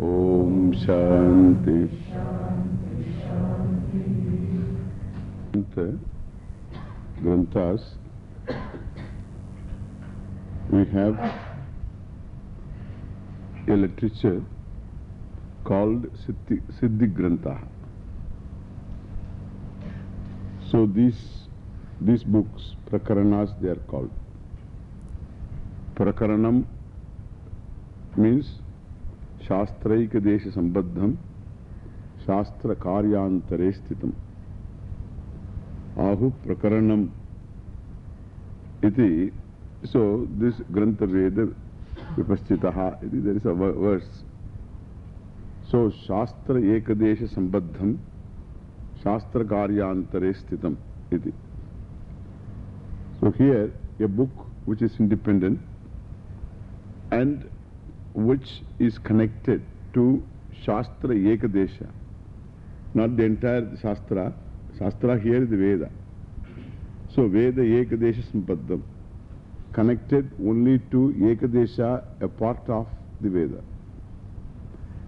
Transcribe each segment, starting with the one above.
Om Shanti. ग्रंथास। We have a literature called siddhi grantha so this this books प्रकरणास they are called prakaranam means शास्त्रैक देश संबद्धम शास्त्र कार्यांतरे स्थितम आहु प्रकरणम so this ग्रंथ वेद विपस्थितः verse सो शास्त्र एक देश संबद्धम शास्त्र कार्यांतरे स्थितम so here a book which is independent and which is connected to Shastra Ekadesha, not the entire Shastra. Shastra here is the Veda. So Veda Ekadesha Sampaddam, connected only to Ekadesha, a part of the Veda.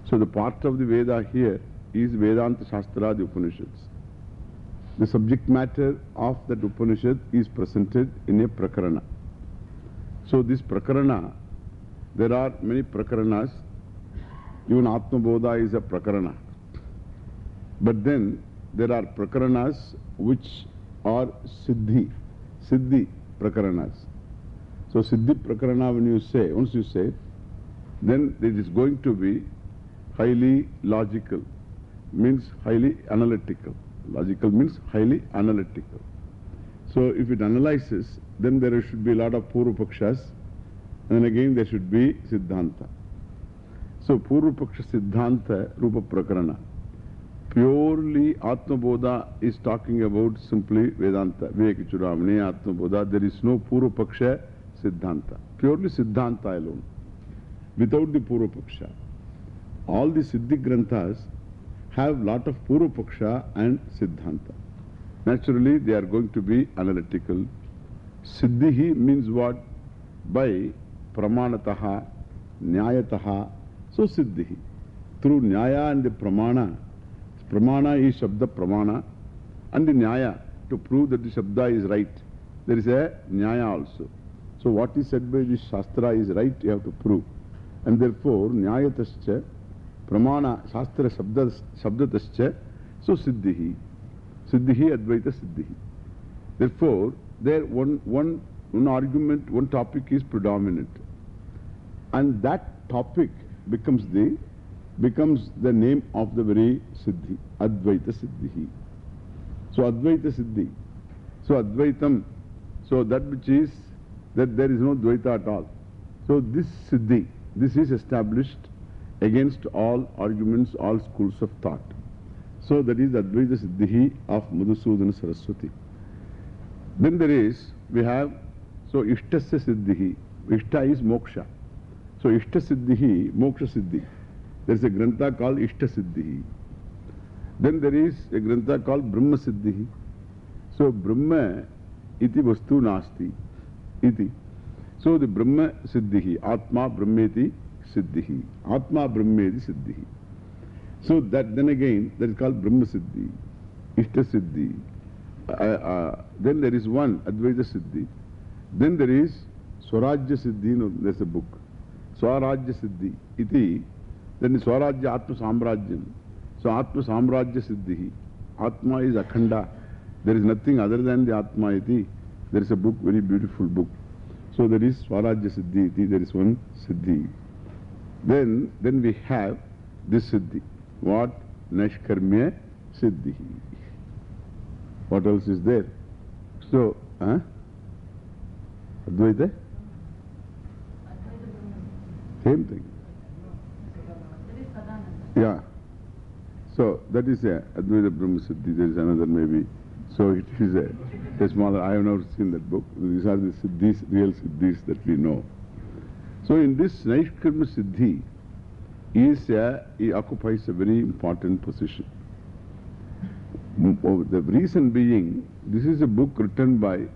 So the part of the Veda here is Vedanta Shastra, the Upanishads. The subject matter of that Upanishad is presented in a Prakarana. So this Prakarana there are many prakaranas. Even Atma Bodha is a prakarana. But then there are prakaranas which are siddhi, siddhi prakaranas. So siddhi prakarana when you say, once you say, then it is going to be highly logical, means highly analytical. Logical means highly analytical. So if it analyzes, then there should be a lot of Purvapakshas. And then again there should be Siddhanta. So Purvapaksha Siddhanta Rupa Prakarana. Purely Atma Bodha is talking about simply Vedanta. Vivekachudamani, Atma Bodha. There is no Purvapaksha Siddhanta. Purely Siddhanta alone. Without the Purvapaksha. All the Siddhi Granthas have lot of Purvapaksha and Siddhanta. Naturally they are going to be analytical. Siddhihi means what? By Pramanataha, Nyayataha, so Siddhihi. Through Nyaya and the Pramana, Pramana is Shabda Pramana, and the Nyaya, to prove that the Shabda is right. There is a Nyaya also. So what is said by the Shastra is right, you have to prove. And therefore, Nyayatascha, Pramana, Shastra shabda, Shabdatascha, so Siddhihi. Siddhihi, Advaita Siddhihi. Therefore, there one, one one argument, one topic is predominant. And that topic becomes the, becomes the name of the very Siddhi, Advaita Siddhi. So Advaita Siddhi. So Advaitam, so that which is, that there is no Dvaita at all. So this Siddhi, this is established against all arguments, all schools of thought. So that is Advaita Siddhi of Madhusudana Saraswati. Then there is, we have so, Ishtasya Siddhihi. Ishta is moksha. So, Ishta Siddhihi, moksha Siddhi. There is a grantha called Ishta Siddhihi. Then there is a grantha called Brahma Siddhihi. So, Brahma iti vastu nasti. Iti. So, the Brahma Siddhihi, Atma Brahmeti Siddhihi. Atma Brahmeti Siddhihi. So, that then again, that is called Brahma Siddhi. Ishta Siddhi. Uh, uh, then there is one Advaita Siddhi. Then there is Swarajya Siddhi, no, there's a book. Swarajya Siddhi. Iti. Then the Swarajya Atma Samrajyam. So Atma Samrajya Siddhi. Atma is Akhanda. There is nothing other than the Atma iti. There is a book, very beautiful book. So there is Swarajya Siddhi iti. There is one Siddhi. Then, then we have this Siddhi. What? Naishkarmya Siddhi. What else is there? So, huh? Advaita? Eh? Same thing. Yeah. So that is uh, a Advaita Brahma Siddhi. There is another maybe. So it is uh, a, a smaller. I have never seen that book. These are the Siddhis, real Siddhis that we know. So in this Naishkarma Siddhi, is a, he occupies a very important position. The reason being, this is a book written by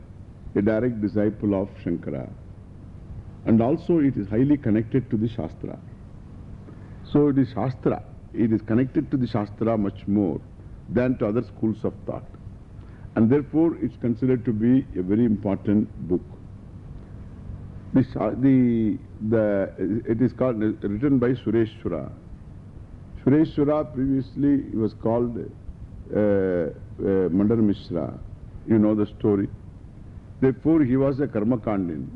a direct disciple of Shankara. And also it is highly connected to the Shastra. So it is Shastra. It is connected to the Shastra much more than to other schools of thought. And therefore it's considered to be a very important book. The, the, the, it is called, written by Sureshwara. Sureshwara previously was called uh, uh, Mandana Mishra. You know the story. Therefore he was a Karmakandin.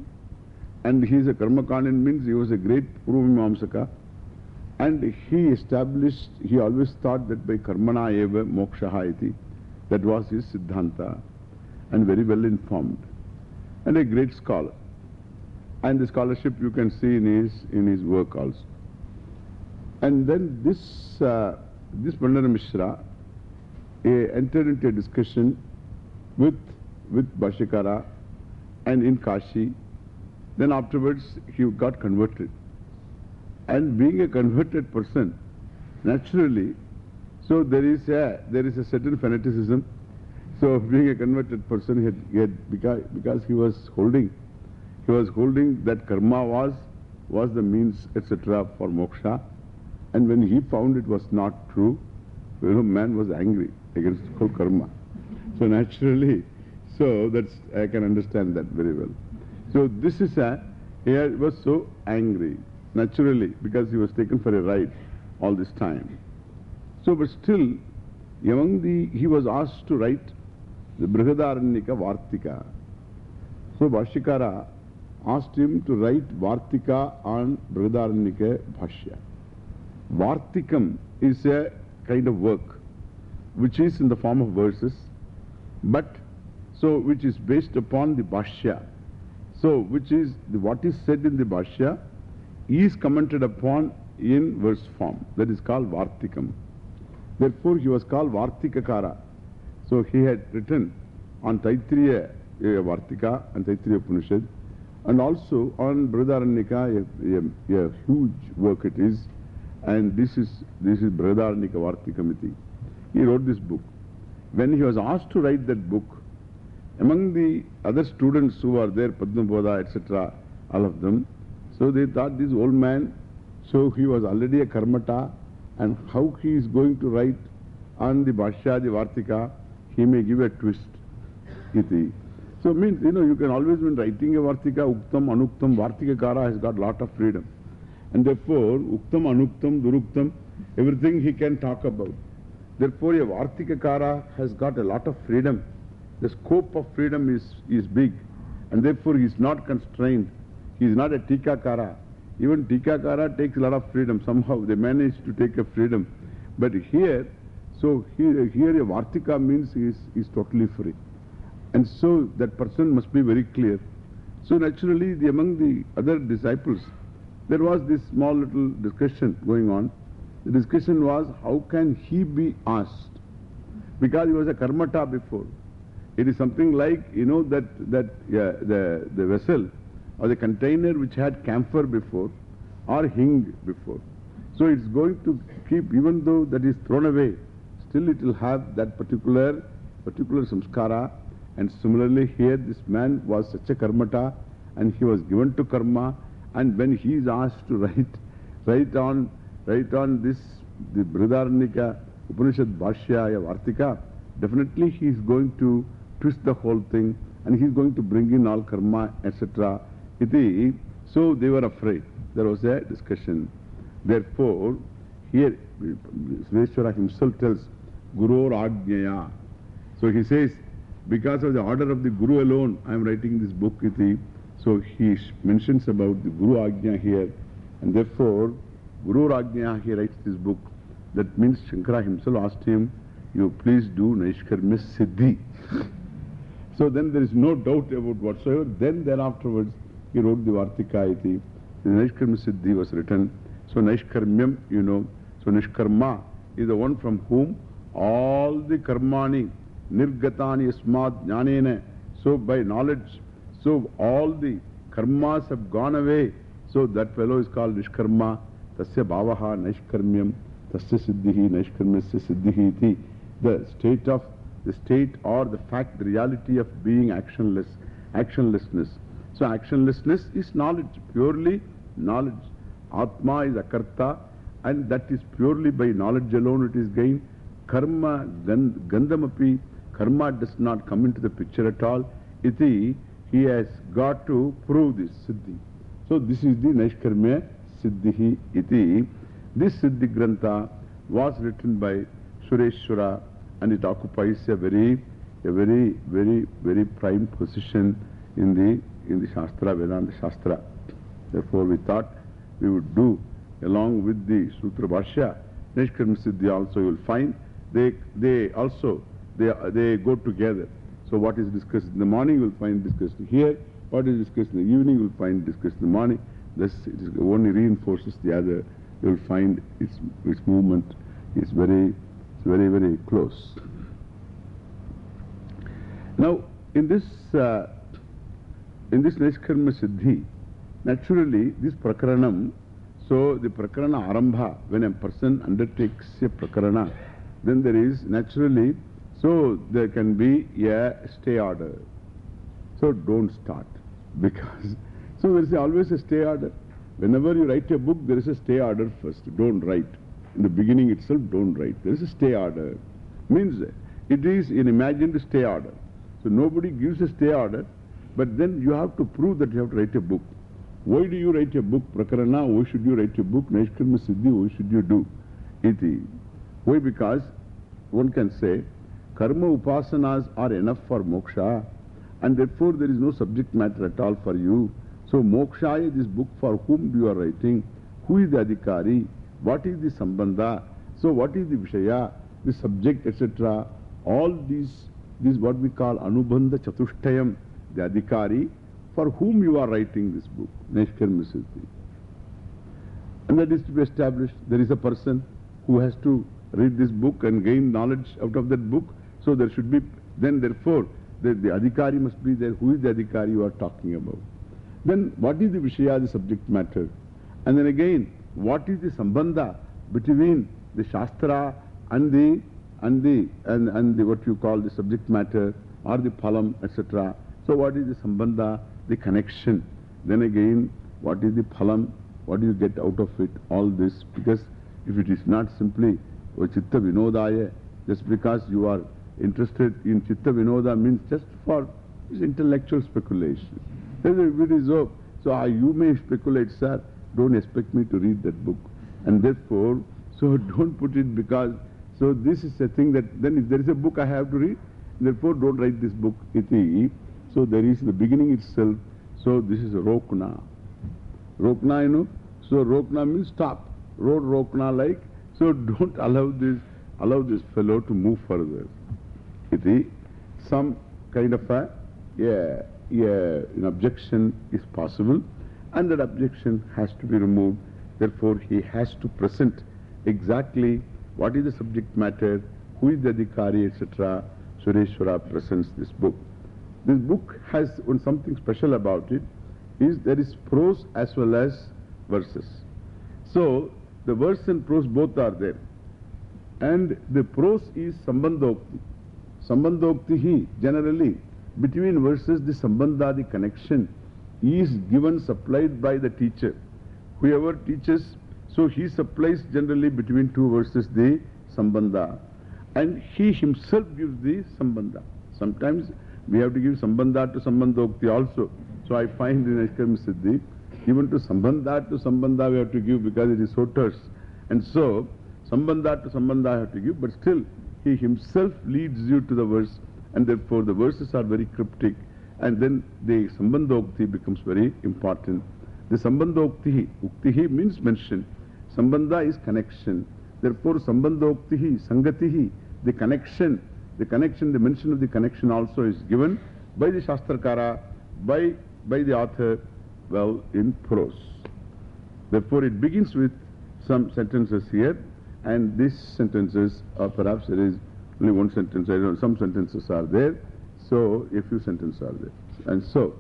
And he is a Karmakandin means he was a great Purvamamsaka. And he established, he always thought that by Karmana eva mokshaha. That was his Siddhanta. And very well informed. And a great scholar. And the scholarship you can see in his, in his work also. And then this, uh, this Mandana Mishra entered into a discussion with, with Bhashyakara and in Kashi. Then afterwards he got converted. And being a converted person, naturally, so there is a, there is a certain fanaticism. So being a converted person, he had, he had, because, because he was holding he was holding that karma was, was the means, etc. for moksha. And when he found it was not true, you know, man was angry against whole karma. So naturally, so that's, I can understand that very well. So this is a, he was so angry, naturally, because he was taken for a ride all this time. So, but still, among the, he was asked to write the Brihadaranyaka Vartika. So, Bhashyakara asked him to write Vartika on Brihadaranyaka Bhashya. Vartikam is a kind of work which is in the form of verses, but so which is based upon the Bhashya. So, which is the, what is said in the Bhashya is commented upon in verse form. That is called Vartikam. Therefore, he was called Vartikakara. So, he had written on Taitriya uh, Vartika and Taitriya Upanishad and also on Brihadaranyaka, a, a, a, huge work it is. And this is, this is Brihadaranyaka Vartikamiti. He wrote this book. When he was asked to write that book, among the other students who were there, Padmapada, etc., all of them, so they thought this old man, so he was already a karmata, and how he is going to write on the Bhashya, the Vartika, he may give a twist. Iti. So means, you know, you can always when writing a Vartika, Uktam, Anuktam, Vartikakara has got lot of freedom. And therefore, Uktam, Anuktam, Duruktam, everything he can talk about. Therefore, a Vartikakara has got a lot of freedom. The scope of freedom is, is big. And therefore, he is not constrained. He is not a Tikakara. Even Tikakara takes a lot of freedom. Somehow they manage to take a freedom. But here, so here, here a Vartika means he is, he is totally free. And so that person must be very clear. So naturally, the, among the other disciples, there was this small little discussion going on. The discussion was, how can he be asked? Because he was a karmata before. It is something like, you know, that, that the, the vessel or the container which had camphor before or hing before. So it's going to keep, even though that is thrown away, still it will have that particular, particular samskara and similarly here this man was such a karmata and he was given to karma and when he is asked to write, write on, write on this, the Brihadaranyaka Upanishad Bhashya Vartika, definitely he is going to twist the whole thing and he is going to bring in all karma, etc. So they were afraid. There was a discussion. Therefore, here Sureshwara himself tells Guru Ajnaya. So he says, because of the order of the Guru alone, I am writing this book. So he mentions about the Guru Ajna here. And therefore, Guru Ajna, he writes this book. That means Shankara himself asked him, you please do Naishkarmya Siddhi. So then there is no doubt about whatsoever. Then, then afterwards, he wrote the Vartika iti. The Naishkarmya Siddhi was written. So Naishkarmyam, you know, so Nishkarma is the one from whom all the karmani Nirgatani Asmad Jnanena. So by knowledge, so all the karmas have gone away. So that fellow is called Nishkarma. Tasya Bhavaha Naishkarmyam. Tasya Siddhihi Naishkarmyasya Siddhihi. The state of, the state or the fact, the reality of being actionless, actionlessness. So actionlessness is knowledge, purely knowledge. Atma is Akarta and that is purely by knowledge alone it is gained. Karma, gandhamapi, karma does not come into the picture at all. Iti, he has got to prove this siddhi. So this is the Naishkarmya Siddhihi iti. This Siddhi Grantha was written by Sureshwara and it occupies a very, a very, very, very prime position in the, in the Shastra, Vedanta Shastra. Therefore we thought we would do along with the Sutra Bhashya, Nishkarma Siddhi also you will find. They, they also, they, they go together. So what is discussed in the morning you will find discussed here. What is discussed in the evening you will find discussed in the morning. This only reinforces the other. You will find its, its movement is very, very, very close. Now, in this, uh, in this Nishkarma Siddhi, naturally this Prakaranam, so the Prakarana Arambha, when a person undertakes a Prakarana, then there is naturally, so there can be a stay order. So don't start. Because, so there is always a stay order. Whenever you write a book, there is a stay order first. Don't write. In the beginning itself, don't write. There is a stay order. Means it is an imagined stay order. So nobody gives a stay order, but then you have to prove that you have to write a book. Why do you write a book? Prakarana, why should you write a book? Naishkarma Siddhi, why should you do? Iti. Why? Because one can say, karma upasanas are enough for moksha. And therefore there is no subject matter at all for you. So Mokshaya, this book for whom you are writing, who is the Adhikari, what is the Sambandha, so what is the Vishaya, the subject, etc. All these, this what we call Anubandha Chatushtayam, the Adhikari, for whom you are writing this book, Neshkarma Siddhi. And that is to be established. There is a person who has to read this book and gain knowledge out of that book. So there should be, then therefore, the, the adhikari must be there. Who is the adhikari you are talking about? Then what is the Vishaya, the subject matter? And then again, what is the Sambandha between the Shastra and the, and the, and, and the, what you call the subject matter or the Phalam, etc. So what is the Sambandha, the connection? Then again, what is the Phalam? What do you get out of it? All this, because if it is not simply Chitta Vinodaya, just because you are interested in Chitta Vinoda means just for intellectual speculation. It is so, so uh, you may speculate, sir, don't expect me to read that book. And therefore, so don't put it because, so this is a thing that, then if there is a book I have to read, therefore don't write this book, iti. So there is the beginning itself, so this is Rokna. Rokna, you know, so Rokna means stop. Road Rokna like, so don't allow this, allow this fellow to move further. Iti, some kind of a, yeah, yeah, an objection is possible and that objection has to be removed. Therefore, he has to present exactly what is the subject matter, who is the adhikari, etc. Sureshwara presents this book. This book has something special about it, is there is prose as well as verses. So, the verse and prose both are there. And the prose is Sambandhokti. Sambandhoktihi, generally, between verses, the Sambandha, the connection, is given, supplied by the teacher. Whoever teaches, so he supplies generally between two verses the Sambandha. And he himself gives the Sambandha. Sometimes we have to give Sambandha to Sambandhokti also. So I find in Ashkam Siddhi, even to Sambandha to Sambandha we have to give because it is so terse. And so, Sambandha to Sambandha I have to give, but still he himself leads you to the verse and therefore the verses are very cryptic and then the Sambandhokti becomes very important. The Sambandhokti, Uktihi means mention. Sambandha is connection. Therefore Sambandhoktihi, Sangatihi, the connection, the connection, the mention of the connection also is given by the Shastrakara, by, by the author, well, in prose. Therefore it begins with some sentences here and these sentences, or perhaps there is only one sentence, I don't know, some sentences are there, so a few sentences are there. And so,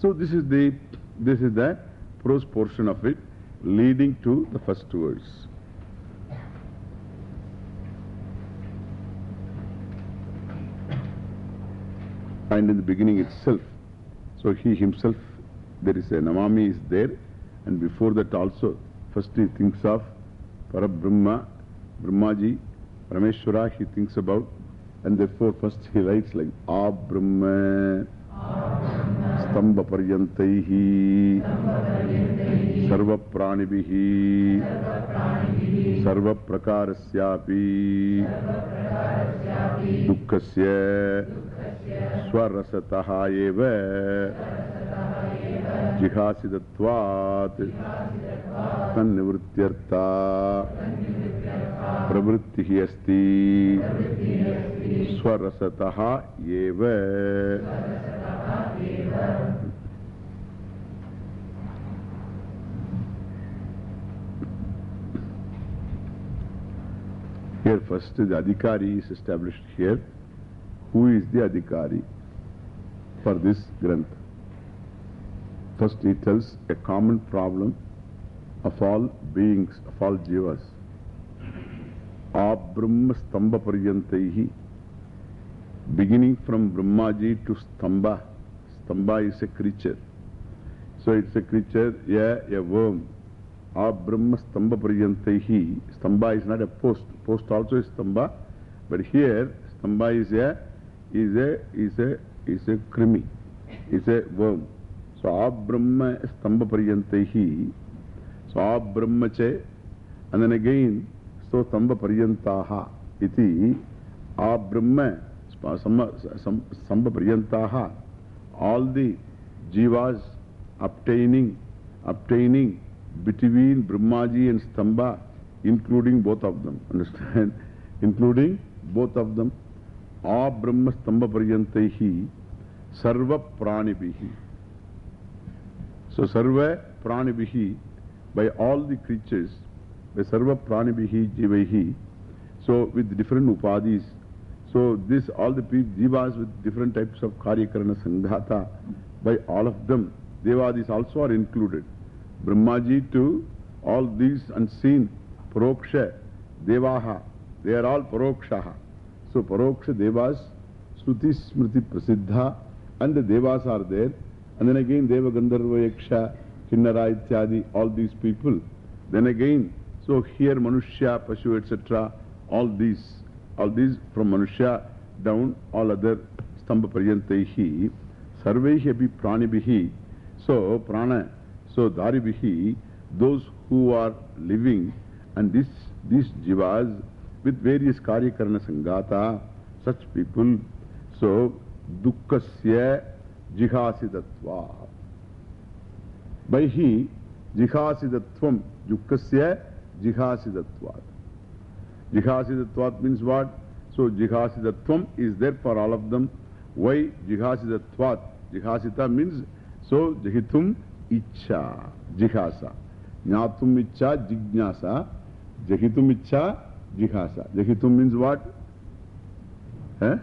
so this is the, this is the prose portion of it, leading to the first words. And in the beginning itself, so he himself, there is a Namami is there, and before that also, first he thinks of Parabrahma, Brahmaji, Parameshwara, he thinks about, and therefore first he writes like A Brahma, Stamba Paryantaihi, Sarva Pranibihi, Sarva Prakarasyapi, Dukkasya, Swarasataha eva, Jihasidatvat, Tannivrityartha, Pravrittihi asti, Swarasataha eva. Here first the Adhikari is established here. Who is the Adhikari for this Granth? First he tells a common problem of all beings, of all jivas. Paryantaihi. Beginning from Brahmaji to Stamba. Stamba is a creature. So it's a creature, yeah, a worm. Abrahma Stamba Paryantaihi. Stamba is not a post. Post also is Stamba. But here, Stamba is a, is a, is a, is a krimi. Is a worm. So Abrahma Stamba Paryantaihi. So Abrahma che. And then again, so Paryantaha. All the jivas obtaining, obtaining between Brahmaji and Stamba, including both of them. Understand? including both of them. A Brahma Stamba Paryantaihi Sarva Pranibihi. So Sarva Pranibihi by all the creatures, by Sarva Pranibihi Jivaihi. So with different upadis. So this all the jivas with different types of Karyakarana Sanghata, by all of them, Devadis also are included. Brahmaji to all these unseen, Paroksha, Devaha, they are all Parokshaha. So Paroksha Devas, Sruti Smriti Prasiddha, and the Devas are there. And then again Deva Gandharva Yaksha, Kinnara Ityadi, all these people. Then again, so here Manushya, Pashu, etc., all these, all these from Manushya down, all other Stamba Paryantehi, Sarvehi api Pranibihi. So Prana, so Daribihi, those who are living, and this, these jivas with various Karyakarana Sangata, such people, so Dukkasya Jihasidatva. By he, Jihasidatvam, Dukkasya Jihasidatvat. Jihasidatvat means what? So Jihasidatvam is there for all of them. Why Jihasidatvat? Jihasita means, so Jahitum Icha, Jihasa. Jnatum Icha, Jignasa. Jahitum Icha, Jihasa. Jahitum means what? Eh?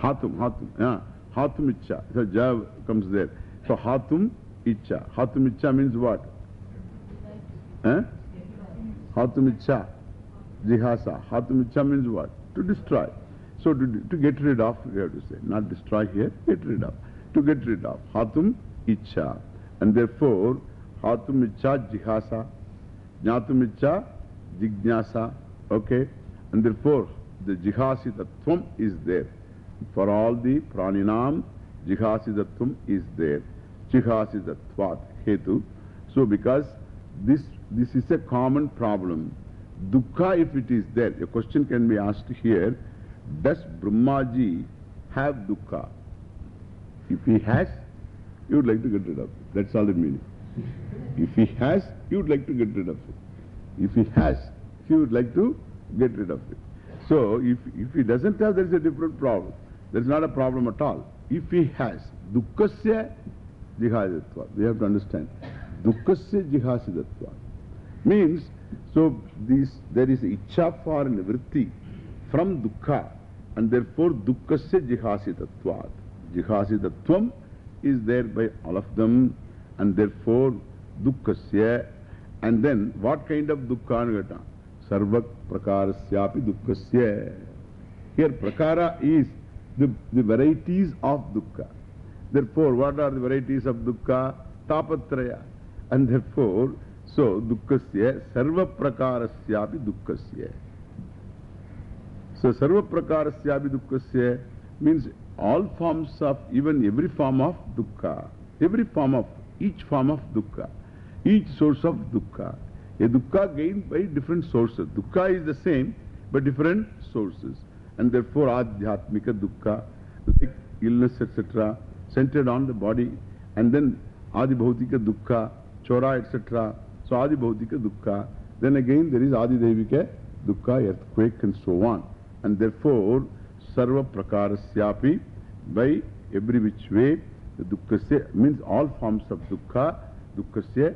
Hatum, Hatum. Yeah. Hatum Icha. So Jav comes there. So Hatum Icha. Hatum Icha means what? Eh? Jihasa. Hatum means what? To destroy. So to, to get rid of, we have to say. Not destroy here, get rid of. To get rid of. Hatum Icha. And therefore, Hatum Icha Jihasa. Jnatum Icha Jignasa. Okay? And therefore, the Jihasi Tattvam is there. For all the Praninam, Jihasi Tattvam is there. Jihasi Tattvat Hetu. So, because this, this is a common problem, Dukkha, if it is there, a question can be asked here Does Brahmaji have Dukkha? If he has, you would like to get rid of it. That's all the meaning. If he has, you would like to get rid of it. If he has, you would like to get rid of it. So, if, if he doesn't have, there is a different problem. There is not a problem at all. If he has, dukkasya jihasidatva. We have to understand. Dukkasya jihasidatva. Means, so this, there is icha for nivritti from dukkha and therefore dukkasya jihasidatvat. Jihasidatvam is there by all of them and therefore dukkasya and then what kind of dukkha? Sarva prakarasyapi dukkasya. Here prakara is the, the varieties of dukkha. Therefore, what are the varieties of dukkha? Tapatraya. And therefore, So, dukkasya sarva prakarasyapi dukkasya. So, sarva prakarasyapi dukkasya means all forms of, even every form of dukkha. Every form of, each form of dukkha. Each source of dukkha. A dukkha gained by different sources. Dukkha is the same, but different sources. And therefore, adhyatmika dukkha, like illness, etc., centered on the body. And then, adibhautika dukkha, chora, etc. So, adibhautika dukkha. Then again, there is adidevika dukkha, earthquake, and so on. And therefore, sarva prakarasyapi, by every which way, the dukkasya means all forms of dukkha, dukkasya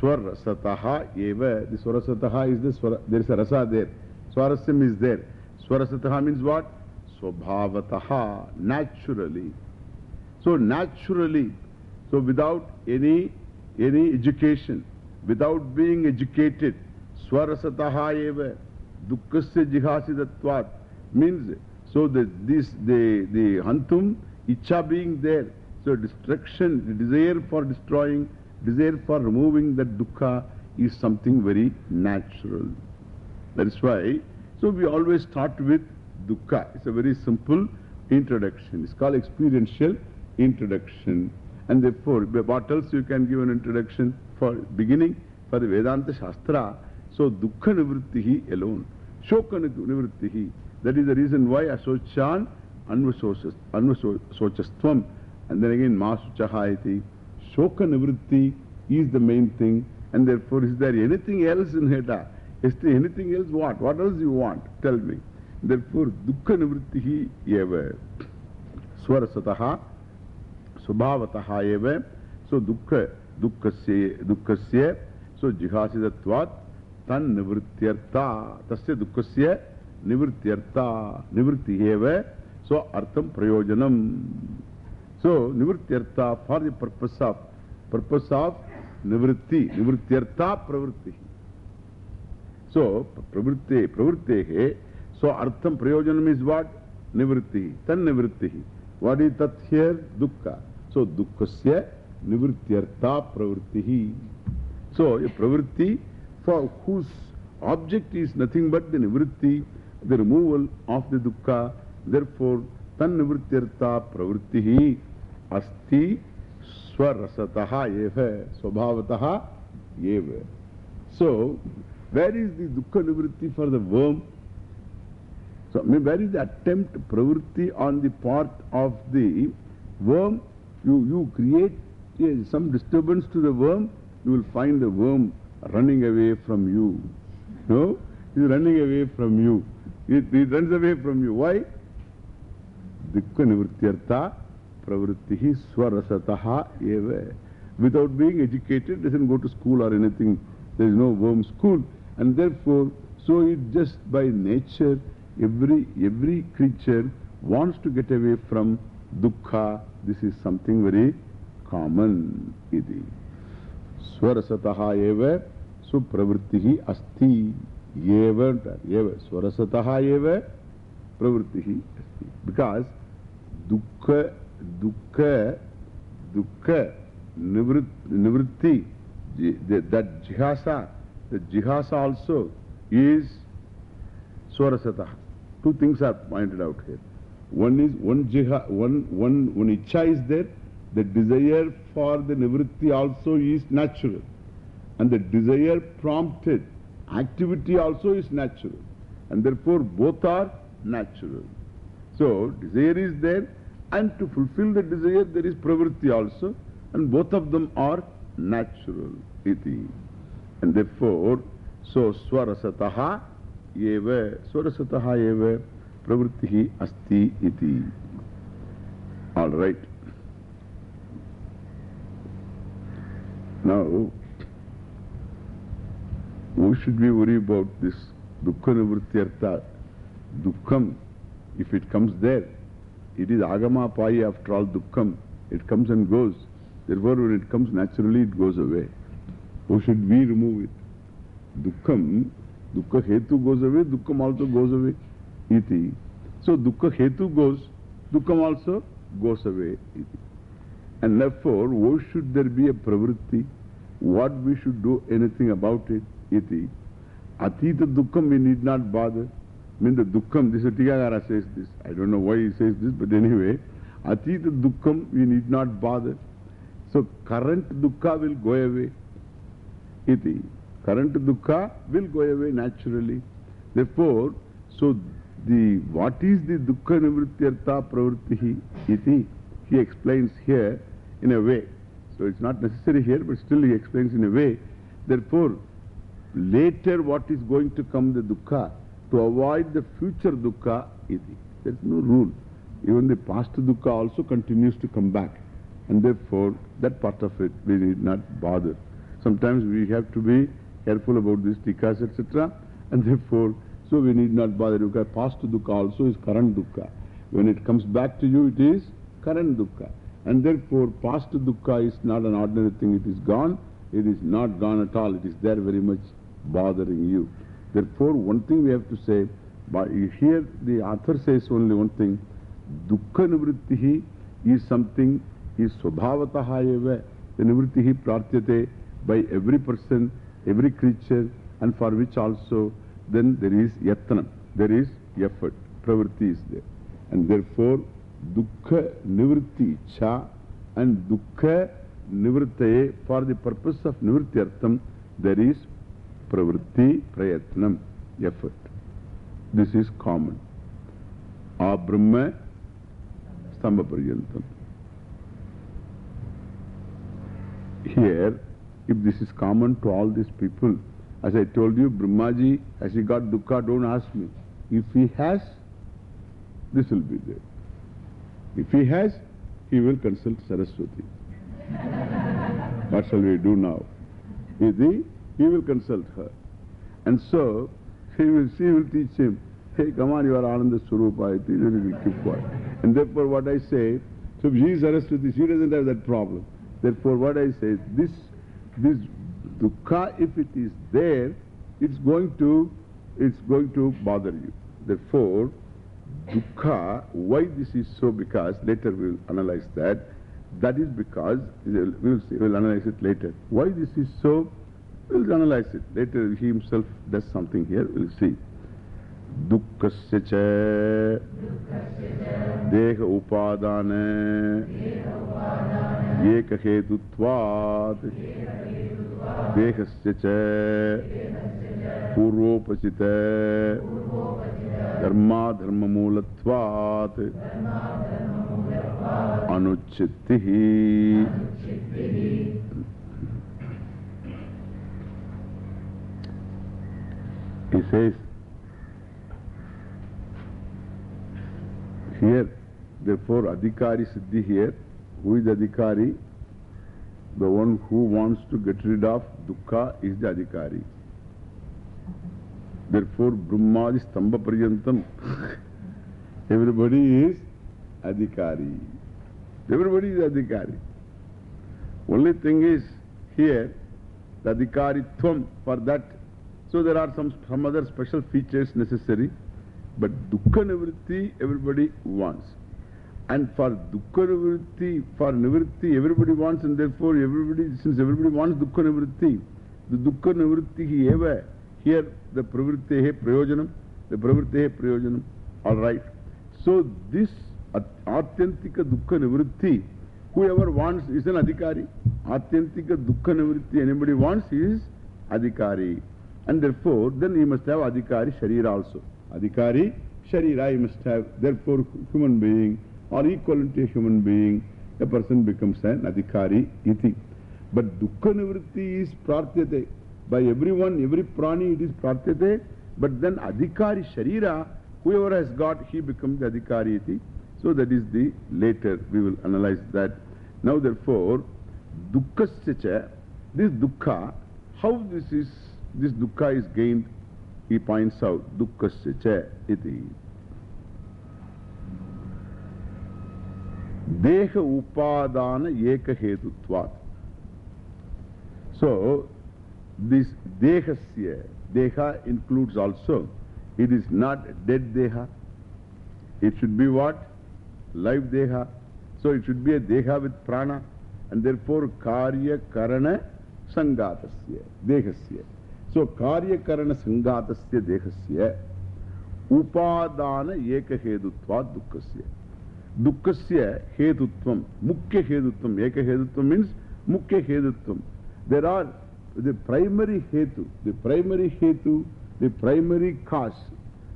swarasataha eva. The swarasataha is the swara, there is a rasa there. Swarasyam is there. Swarasataha means what? Swabhavataha, naturally. So naturally, so without any, any education, without being educated, swarasataha eva, dukkasya jihasidatvat means, so the, this, the, the hantum, icha being there, so destruction, desire for destroying, desire for removing that dukkha is something very natural. That is why, so we always start with dukkha. It's a very simple introduction. It's called experiential introduction. And therefore, what else you can give an introduction for beginning for the Vedanta Shastra? So, dukkha nivrittihi alone. Shoka nivrittihi. That is the reason why asochan anvasochastvam. And then again, masuchahayati. Shoka nivritti is the main thing. And therefore, is there anything else in Heta? Is there anything else? What? What else you want? Tell me. Therefore, dukkha nivrittihi eva. Swarasataha. Subhavataha eva. So, dukkha, dukkasya, dukkasya. So, jihasidatvat. Tan nivrityartha. Tasya dukkasya nivrityartha. Nivritti eva. So, artham prayojanam. So, nivrityartha for the purpose of, purpose of nivritti. Nivrityartha pravritti. So, pravritti, pravrittehe. So, artham prayojanam is what? Nivritti. Tan nivritti. What is that here? Dukkha. So, dukkasya nivrityartha pravritti. So, a pravritti for whose object is nothing but the nivritti, the removal of the dukkha. Therefore, tan nivrityartha pravritti asti swarasataha eva, swabhavataha eva. So, where is the dukkha nivritti for the worm? So, I mean, where is the attempt, pravritti on the part of the worm? You, you create some disturbance to the worm, you will find the worm running away from you. No? Is running away from you. It, it runs away from you. Why? Dukkha nivrityartha pravrittihi swarasataha eva. Without being educated, doesn't go to school or anything. There is no worm school. And therefore, so it just by nature, every, every creature wants to get away from dukkha. This is something very common. Iti. Swarasataha eva supravrittihi asti. Eva, eva. Swarasataha eva pravrittihi asti. Because dukkha, dukkha, dukkha, nivritti, that jihasa, the jihasa also is swarasataha. Two things are pointed out here. One is, one jiha, one, one, one icha is there, the desire for the nivritti also is natural. And the desire prompted activity also is natural. And therefore both are natural. So desire is there and to fulfill the desire there is pravritti also. And both of them are natural. Iti. And therefore, so swarasataha eva, swarasataha eva pravrittihi asti iti. All right. Now, who should we worry about this dukkha nivrityartha? Dukkham, if it comes there, it is agama payi after all dukkham. It comes and goes. Therefore, when it comes naturally, it goes away. Who should we remove it? Dukkham, dukkha hetu goes away, dukkham also goes away. Iti. So, dukkha hetu goes, dukkham also goes away. Iti. And therefore, why should there be a pravritti? what we should do anything about it, iti. Atita dukkham we need not bother. I mean the dukkham, this is Tikakara says this. I don't know why he says this, but anyway, Atita dukkham we need not bother. So current dukkha will go away. Iti. Current dukkha will go away naturally. Therefore, so the, what is the dukkha nivrityartha pravrittihi iti? He explains here in a way. So it's not necessary here, but still he explains in a way. Therefore, later what is going to come the dukkha, to avoid the future dukkha iti. There is no rule. Even the past dukkha also continues to come back. And therefore, that part of it we need not bother. Sometimes we have to be careful about these tikas, etc. And therefore, so we need not bother because past dukkha also is current dukkha. When it comes back to you, it is current dukkha. And therefore, past dukkha is not an ordinary thing. It is gone. It is not gone at all. It is there very much bothering you. Therefore, one thing we have to say, but here the author says only one thing, dukkha nivrittihi is something, is swabhavataha eva, the nivrittihi pratyate by every person, every creature, and for which also then there is yatnam, there is effort, pravritti is there. And therefore, dukkha nivritti cha and dukkha nivrittaye, for the purpose of nivrityartham, there is pravritti, prayatnam, effort. This is common. A Brahma Stamba Paryantam. Here, if this is common to all these people, as I told you, Brahmaji, as he got dukkha, don't ask me. If he has, this will be there. If he has, he will consult Saraswati. what shall we do now? He, he will consult her. And so, she will, she will teach him, hey, come on, you are Ananda Surupa, then he will keep quiet. And therefore, what I say, so she is Saraswati, she doesn't have that problem. Therefore, what I say, this, this dukkha, if it is there, it's going to, it's going to bother you. Therefore, dukkha, why this is so? Because later we will analyze that. That is because, we will see, we will analyze it later. Why this is so? We will analyze it. Later he himself does something here, we will see. Dukkasya cha deha upadana ekahedutvat dehasya cha purvopachita dharma dharma mulatvat He says, here, therefore, Adhikari Siddhi here, who is Adhikari? The one who wants to get rid of dukkha is the Adhikari. Therefore, Brahmadi Stamba Paryantam, everybody is Adhikari. Everybody is Adhikari. Only thing is, here, the Adhikaritvam for that so there are some, some other special features necessary. But dukkha nivritti everybody wants. And for dukkha nivritti, for nivritti everybody wants and therefore everybody, since everybody wants dukkha nivritti, the dukkha nivritti eva, here the pravrittehe prayojanam, the pravrittehe prayojanam, alright. So this atyantika dukkha nivritti, whoever wants is an adhikari. Atyantika dukkha nivritti, anybody wants is adhikari. And therefore, then he must have adhikari sharira also. Adhikari sharira he must have. Therefore, human being or equivalent to a human being, a person becomes an adhikari iti. But dukkha nivritti is pratyate. By everyone, every prani it is pratyate. But then adhikari sharira, whoever has got, he becomes the adhikari iti. So that is the later, we will analyze that. Now therefore, dukkasya this dukkha, how this is this dukkha is gained, he points out, dukkasya cha iti. देह उपादान एक हेतुत्वात्। So this देहस्य, deha includes also it is not dead deha. It should be what live deha. So it should be a deha with prana and therefore karya karana sanghata देहस्य। सो कार्य करण संघात देहस्य। उपादान एक हेतुत्वात् दुख से Dukkasya are the primary Hetu, the primary Hetu, the primary cause.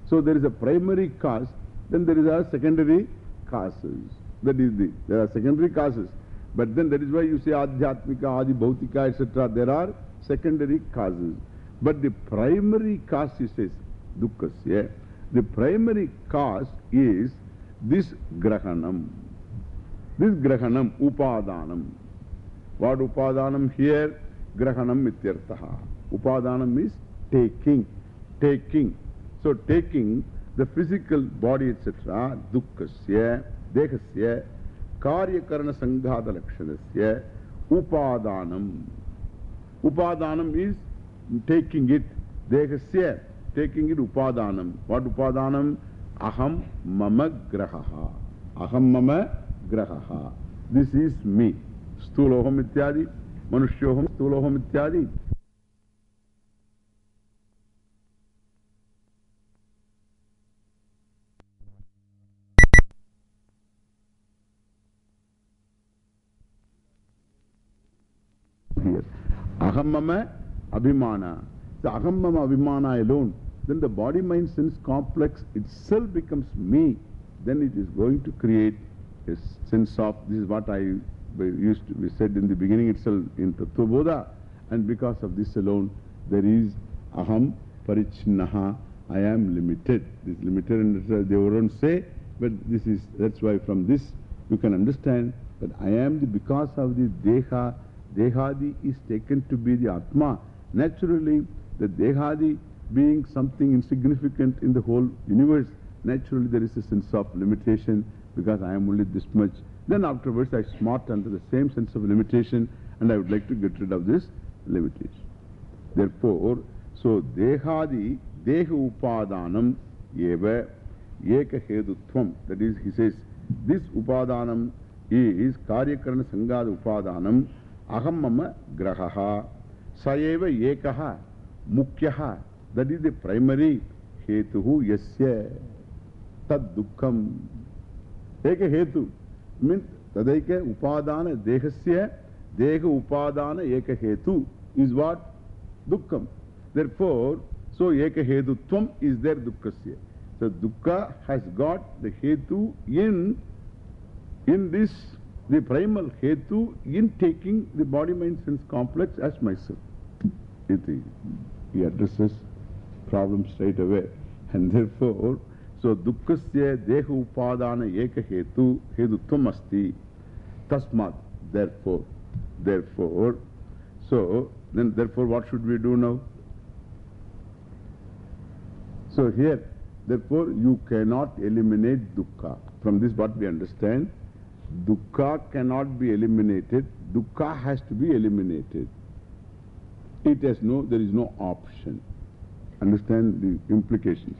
So, there is a primary cause, then there is a secondary causes. That is the, there are secondary causes. But then that is why you say Adhyatmika, Adi Bhautika, etc. There are secondary causes. But the primary cause, he says, Dukkasya, the primary cause is this Grahanam. This Grahanam, Upadanam. What Upadanam here? Grahanam Mityartaha. Upadanam is taking. Taking. So taking the physical body, etc. Dukkasya, Dehasya, Karyakarana Sanghata Lakshanasya, Upadanam. Upadanam is taking it. Dehasya, taking it Upadanam. What Upadanam? Grahaha. Aham Mama Grahaha. This is me. Stuloham Ityadi, Manusyoham, Stuloham Ityadi. here. Ahammama Abhimana. The Ahammama Abhimana alone, then the body mind sense complex itself becomes me. Then it is going to create a sense of, this is what I used to, be said in the beginning itself in Tattva And because of this alone, there is Aham Parichinnaha. I am limited. This limited, and they won't say, but this is, that's why from this you can understand that I am the, because of the Deha. Dehadi is taken to be the Atma. Naturally, the Dehadi being something insignificant in the whole universe, naturally there is a sense of limitation because I am only this much. Then afterwards I smart under the same sense of limitation and I would like to get rid of this limitation. Therefore, so Dehadi, Deha Upadanam Eva Eka Hetutvam. That is, he says, this Upadanam is Karyakarana Sanghata Upadanam Aham Mama Grahaha Sayeva Ekaha Mukyaha. That is the primary Hetuhu Yasya Tad Dukkham. Eka Hetu means Tadaika Upadana Dehasya Deha Upadana Eka Hetu is what? Dukkham. Therefore, so Eka Hetutvam is there Dukkhasya. So Dukkha has got the Hetu in, in this the primal hetu in taking the body mind sense complex as myself. Iti. He addresses problem straight away. And therefore, so dukkasya deha upadana eka hetu hedutvam asti. Tasmat. Therefore, therefore, so then therefore what should we do now? So here, therefore you cannot eliminate dukkha. From this what we understand? Dukkha cannot be eliminated. Dukkha has to be eliminated. It has no, there is no option. Understand the implications.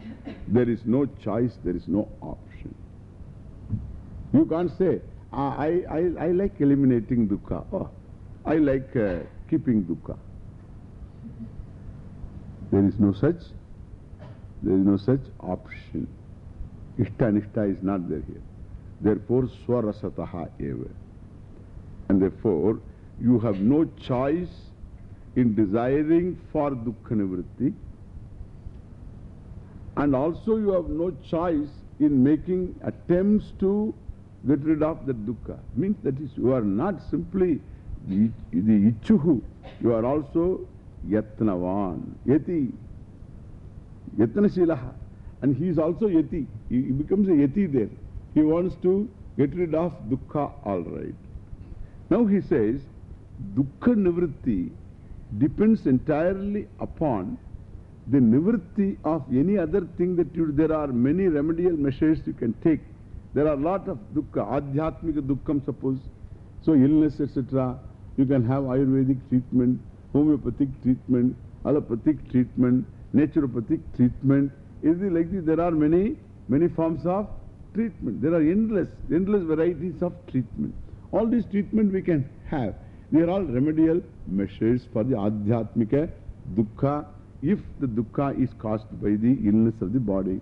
There is no choice, there is no option. You can't say, ah, I, I, I like eliminating dukkha. Oh, I like uh, keeping dukkha. There is no such, there is no such option. Ishta nishta is not there here. Therefore, swarasataha eva. And therefore, you have no choice in desiring for dukkha nivritti. And also you have no choice in making attempts to get rid of the dukkha. Means that is, you are not simply the, the ichuhu, you are also yatnavan, yati, yatnasilaha. And he is also yati. He becomes a yati there. He wants to get rid of dukkha, all right. Now he says, dukkha nivritti depends entirely upon the nivritti of any other thing that you, there are many remedial measures you can take. There are a lot of dukkha, adhyatmika dukkham suppose. So illness, etc. You can have Ayurvedic treatment, homeopathic treatment, allopathic treatment, naturopathic treatment. Is it like this? There are many, many forms of treatment. There are endless, endless varieties of treatment. All these treatment we can have. They are all remedial measures for the adhyatmika dukkha if the dukkha is caused by the illness of the body.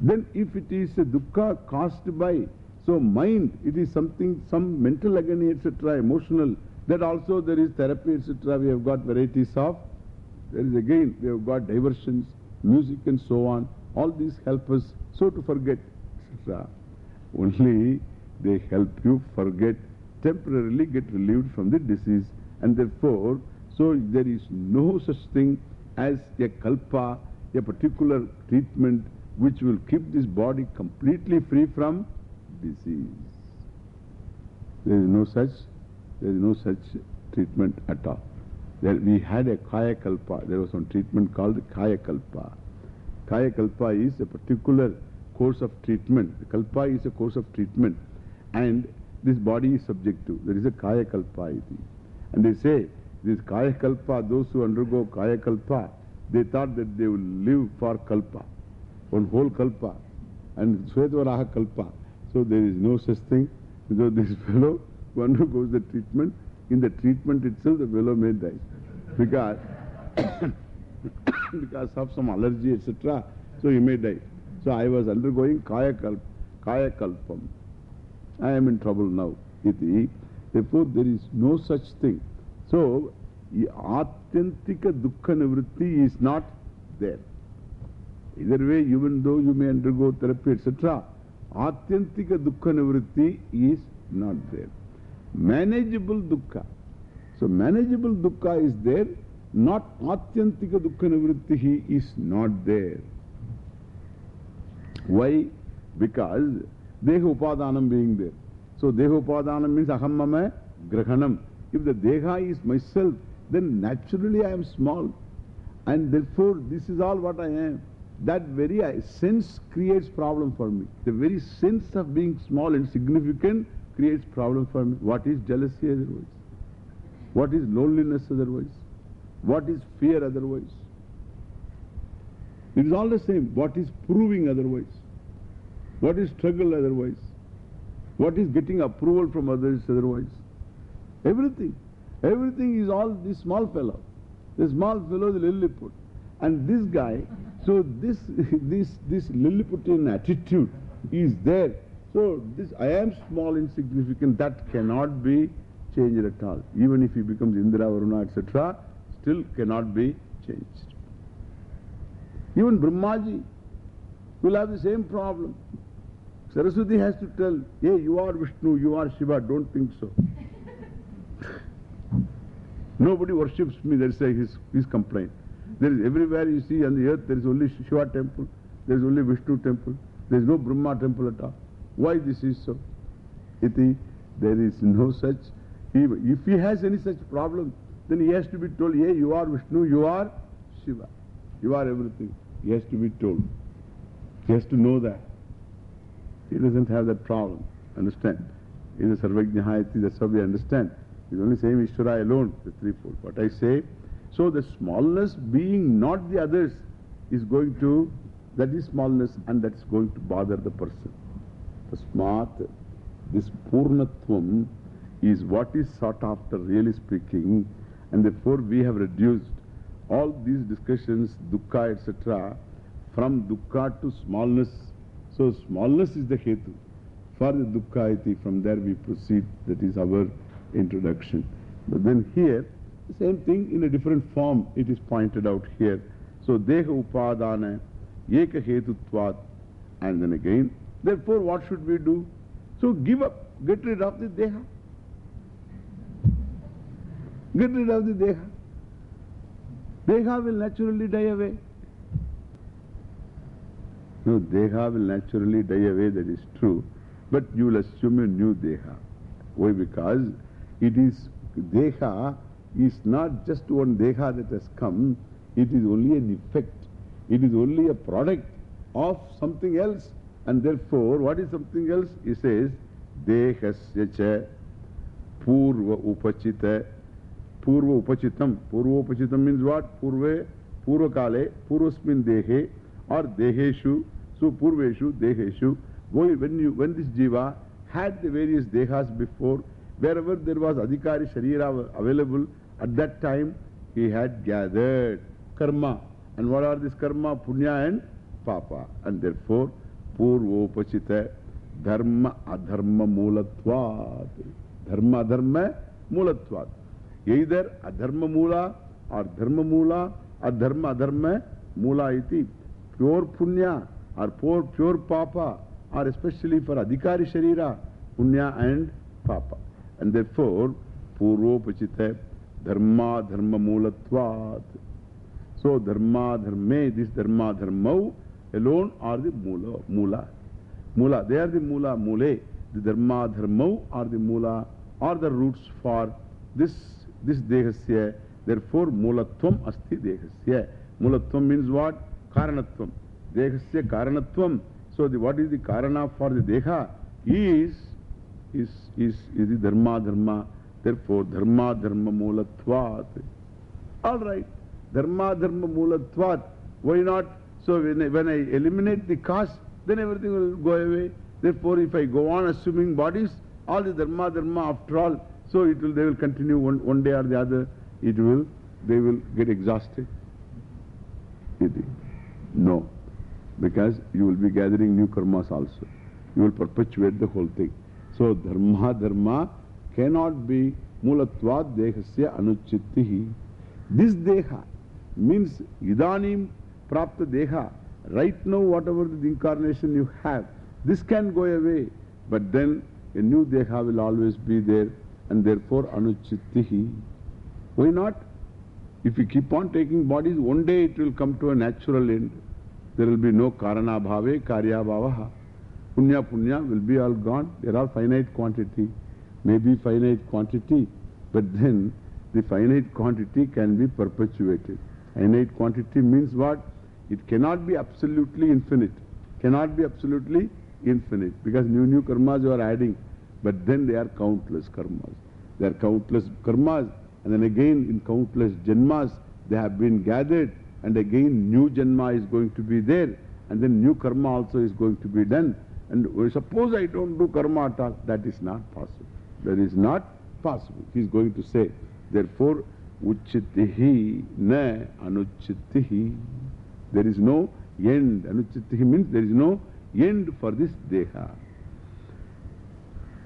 Then if it is a dukkha caused by, so mind, it is something, some mental agony, etc., emotional, that also there is therapy, etc. We have got varieties of, there is again, we have got diversions, music and so on. All these help us so to forget, etc. Only they help you forget, temporarily get relieved from the disease. And therefore, so there is no such thing as a kalpa, a particular treatment which will keep this body completely free from disease. There is no such, there is no such treatment at all. There, we had a Kaya Kalpa. There was one treatment called Kaya Kalpa. Kaya Kalpa is a particular course of treatment. Kalpa is a course of treatment. And this body is subject to. There is a Kaya Kalpa. And they say, this Kaya Kalpa, those who undergo Kaya Kalpa, they thought that they will live for Kalpa. One whole Kalpa. And Shvetavaraha Kalpa. So there is no such thing. So this fellow who undergoes the treatment, in the treatment itself the fellow may die. Because, because of some allergy, etc. So he may die. So I was undergoing Kaya, kalp, kaya. I am in trouble now. Iti. Therefore, there is no such thing. So, Atyantika Dukkha Nivritti is not there. Either way, even though you may undergo therapy, etc., Atyantika Dukkha Nivritti is not there. Manageable Dukkha. So, manageable Dukkha is there, not Atyantika Dukkha Nivritti is not there. Why? Because Deha Upadanam being there. So, Deha Upadanam means Ahammama Grahanam. If the Deha is myself, then naturally I am small. And therefore, this is all what I am. That very uh, sense creates problem for me. The very sense of being small and significant creates problem for me. What is jealousy otherwise? What is loneliness otherwise? What is fear otherwise? It is all the same. What is proving otherwise? What is struggle otherwise? What is getting approval from others otherwise? Everything. Everything is all this small fellow. The small fellow, the Lilliput. And this guy, so this, this, this Lilliputian attitude is there. So this, I am small, insignificant, that cannot be changed at all. Even if he becomes Indra, Varuna, etc., still cannot be changed. Even Brahmaji will have the same problem. Saraswati has to tell, hey, you are Vishnu, you are Shiva, don't think so. Nobody worships me, that's his, his complaint. There is everywhere you see on the earth, there is only Shiva temple, there is only Vishnu temple, there is no Brahma temple at all. Why this is so? Iti, there is no such. If he has any such problem, then he has to be told, hey, you are Vishnu, you are Shiva, you are everything. He has to be told. He has to know that. He doesn't have that problem. Understand? In the Sarvajnahayati, that's how we understand. He's only saying Ishvara alone, the threefold. What I say, so the smallness being not the others is going to, that is smallness and that's going to bother the person. The smart, this Purnatvam is what is sought after, really speaking, and therefore we have reduced all these discussions, dukkha, etc., from dukkha to smallness. So smallness is the hetu. For the dukkha iti, from there we proceed. That is our introduction. But then here, the same thing in a different form it is pointed out here. So deha upadana, eka hetutvat, and then again, therefore what should we do? So give up, get rid of the deha. Get rid of the deha. Deha will naturally die away. No, Deha will naturally die away, that is true. But you will assume a new Deha. Why? Because it is, Deha is not just one Deha that has come, it is only an effect. It is only a product of something else. And therefore, what is something else? He says, Dehasya cha purva upachita. Purva upachitam. Purva upachitam means what? Purve, purva kale, purvasmin dehe or deheshu. So purveshu, deheshu. When, you, when this jiva had the various dehas before, Wherever there was Adhikari Sharira available, at that time he had gathered karma. And what are this karma? Punya and Papa. And therefore, Purvopachita Dharma Adharma Mulatvat. Dharma Adharma Mulatvat. Either Adharma Mula or Dharma Mula or Dharma Adharma Mula iti. Pure Punya or pure, pure Papa or especially for Adhikari Sharira, Punya and Papa. And therefore, Purvopachita Dharma Dharma Mulatvat. So, Dharma Dharme, this Dharma Dharmau alone are the Mula. Mula. Mula. They are the Mula. Mule. The Dharma Dharmau are the Mula, are the roots for this, this Dehasya. Therefore, Mulatvam Asti Dehasya. Mulatvam means what? Karanatvam. Dehasya Karanatvam. So, the, what is the Karana for the Deha is, is, is, is the Dharma Dharma. Therefore, Dharma Dharma Mulatvat. All right. Dharma Dharma Mulatvat. Why not? So, when I, when I eliminate the cause, then everything will go away. Therefore, if I go on assuming bodies, all the Dharma Dharma after all, so it will, they will continue one, one day or the other. It will, they will get exhausted. No. Because you will be gathering new karmas also. You will perpetuate the whole thing. So, Dharma Dharma cannot be Mulatvat Dehasya Anuchittihi. This Deha means Idanim Prapta Deha. Right now, whatever the incarnation you have, this can go away. But then a new Deha will always be there and therefore Anuchittihi. Why not? If you keep on taking bodies, one day it will come to a natural end. There will be no Karana Bhave, Karya Bhavaha. Punya Punya will be all gone. There are finite quantity. Maybe finite quantity. But then the finite quantity can be perpetuated. Finite quantity means what? It cannot be absolutely infinite. Cannot be absolutely infinite. Because new, new karmas you are adding. But then they are countless karmas. They are countless karmas. And then again in countless janmas they have been gathered. And again new janma is going to be there. And then new karma also is going to be done. And suppose I don't do karma at all. That is not possible. That is not possible. He is going to say. Therefore, uchitihi na anuchitihi. There is no end. Anuchitihi means there is no end for this deha.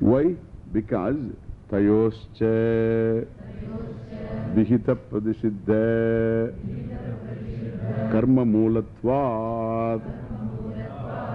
Why? Because tayoscha vihita pradishidda karma mulatvat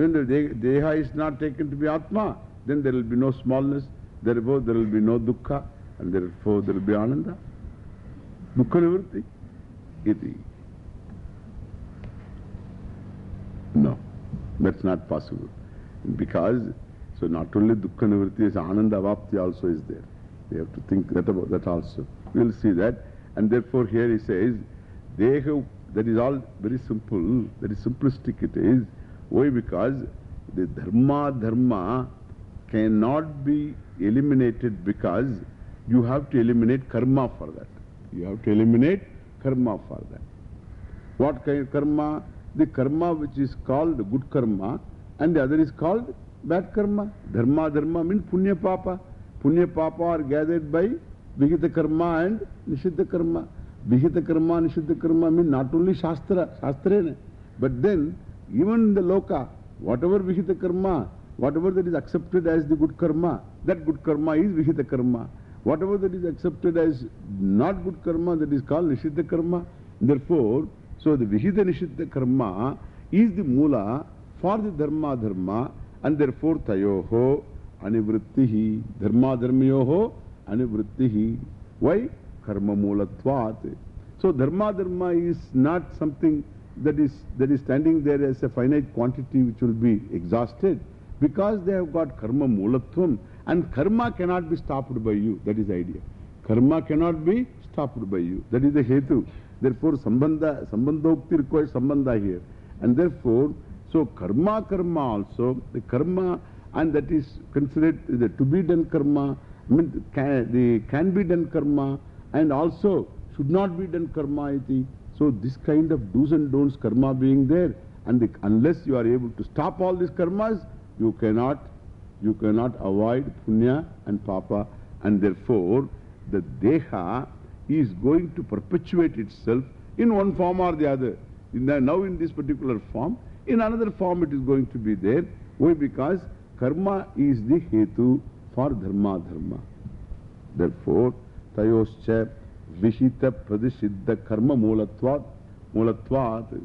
When the deha is not taken to be atma, then there will be no smallness, therefore there will be no dukkha, and therefore there will be ananda. Dukkha nivritti. Iti. No, that's not possible. Because, so not only dukkha nivritti, is ananda avapti also is there. We have to think that about that also. We will see that. And therefore here he says, deha, that is all very simple, very simplistic it is. Why? Because the dharma, dharma cannot be eliminated because you have to eliminate karma for that. You have to eliminate karma for that. What kind of karma? The karma which is called good karma and the other is called bad karma. Dharma, dharma means punya papa. Punya papa are gathered by vihita karma and nishiddha karma. Vihita karma, nishiddha karma mean not only shastra, shastra, but then even in the loka, whatever vihita karma, whatever that is accepted as the good karma, that good karma is vihita karma. Whatever that is accepted as not good karma, that is called nishiddha karma. Therefore, so the vihita nishiddha karma is the mula for the dharma dharma and therefore tayoho anivrittihi, dharma dharmayoho anivrittihi. Why? Karma mula mulatvat. So dharma dharma is not something that is, that is standing there as a finite quantity which will be exhausted because they have got karma mulatvam and karma cannot be stopped by you. That is the idea. Karma cannot be stopped by you. That is the hetu. Therefore, sambandha, sambandhokti requires sambandha here. And therefore, so karma karma also, the karma, and that is considered the to be done karma, I mean, can, the can be done karma, and also should not be done karma. Iti. So, this kind of do's and don'ts karma being there, and the, unless you are able to stop all these karmas, you cannot, you cannot avoid punya and papa, and therefore, the deha is going to perpetuate itself in one form or the other. In the, now in this particular form, in another form it is going to be there. Why? Because karma is the hetu for dharma dharma. Therefore, tayoscha vishita pradishiddha karma mulatvat mulatvat.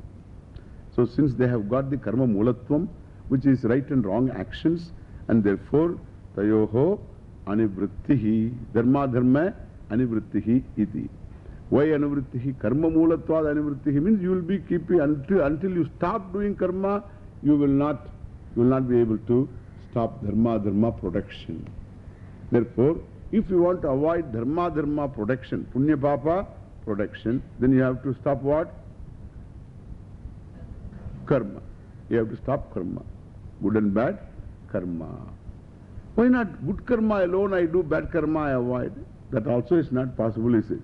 So since they have got the karma mulatvam, which is right and wrong actions, and therefore tayoho anivrittihi dharma dharma anivrittihi iti. Why anivrittihi? Karma mulatvad anivrittihi means you will be keeping until, until you stop doing karma, you will not, you will not be able to stop dharma dharma production. Therefore, if you want to avoid dharma dharma production, punya papa production, then you have to stop what? Karma. You have to stop karma. Good and bad karma. Why not good karma alone I do, bad karma I avoid? That also is not possible, he says.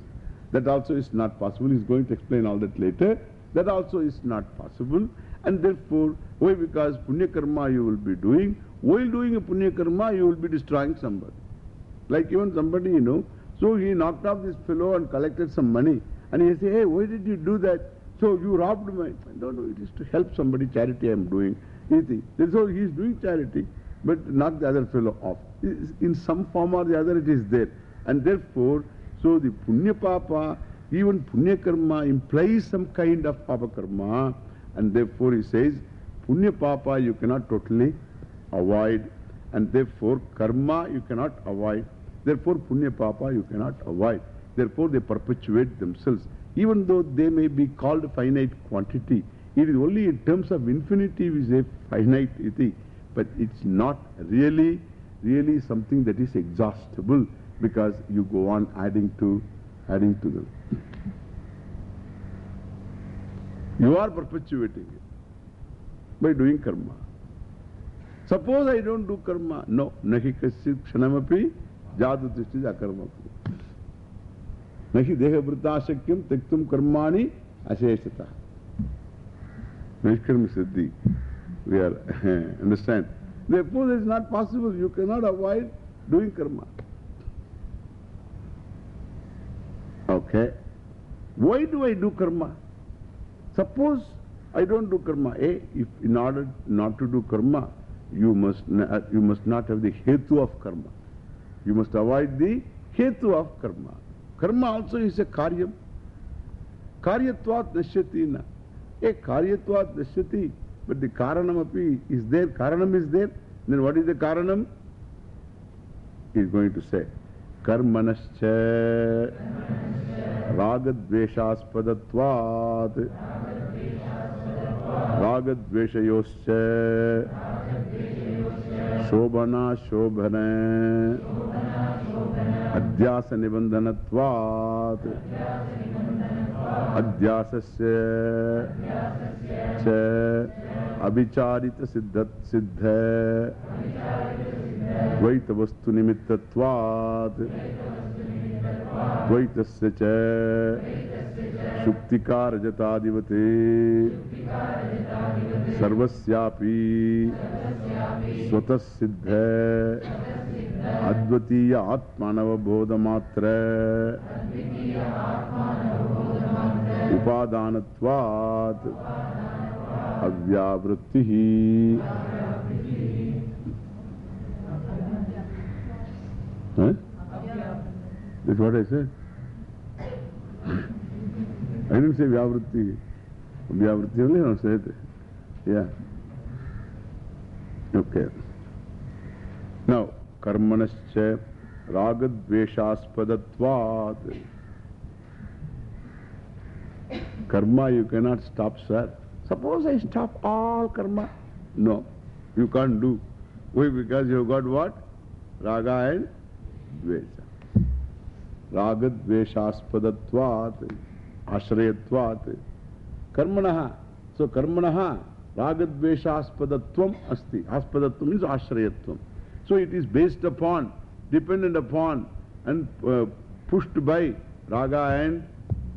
That also is not possible. He is going to explain all that later. That also is not possible. And therefore, why? Because punya karma you will be doing. While doing a punya karma, you will be destroying somebody. Like even somebody, you know, so he knocked off this fellow and collected some money. And he say, hey, why did you do that? So you robbed my. No, no, it is to help somebody. Charity I am doing. So he is doing charity, but knock the other fellow off. In some form or the other, it is there. And therefore, so the punya papa, even punya karma implies some kind of papa karma. And therefore, he says, punya papa you cannot totally avoid. And therefore, karma you cannot avoid. Therefore, punya papa you cannot avoid. Therefore, they perpetuate themselves. Even though they may be called finite quantity, it is only in terms of infinity we say finite iti. But it's not really, really something that is exhaustible because you go on adding to, adding to them. You are perpetuating it by doing karma. Suppose I don't do karma. No. Nahi kasyit kshanamapi jadu tishti akarma. Nahi deha vritashakyam tektum karmani asheshata. Nishkarmi siddhi. We are, understand? Therefore, it is not possible. You cannot avoid doing karma. Okay. Why do I do karma? Suppose I don't do karma. A, if in order not to do karma, you must, you must not have the hetu of karma. You must avoid the hetu of karma. Karma also is a karyam. Karyatvat nashyati na. A karyatvat nashyati. But the karanam api is there. Karanam is there. Then what is the karanam? He is going to say. Karmanascha ragadveshaspadatvat ragadveshayoscha shobhana shobhana adhyasa nibandhanatvat adhyasasya cha abhicharita siddhat siddha Dvaita vastu nimittatvat Dvaitasya cha Shuktikara jatadivate Sarvasyapi Swatas siddha Advatiya atmanava Upadanatvat Avyavrittihi Huh? That's what I said. I didn't say Vyavritti. Vyavritti only I said. Yeah. Okay. Karmanascha Ragadveshaspadatvat. Karma you cannot stop, sir. Suppose I stop all karma. No, you can't do. Why? Because you got what? Raga and Dvesha. Raga ragadveshaspadatvat, ashrayatvat. Karmanaha. So karmanaha, Raga ragadveshaspadatvam asti. Aspadatvam is ashrayatvam. So it is based upon, dependent upon, and uh, pushed by raga and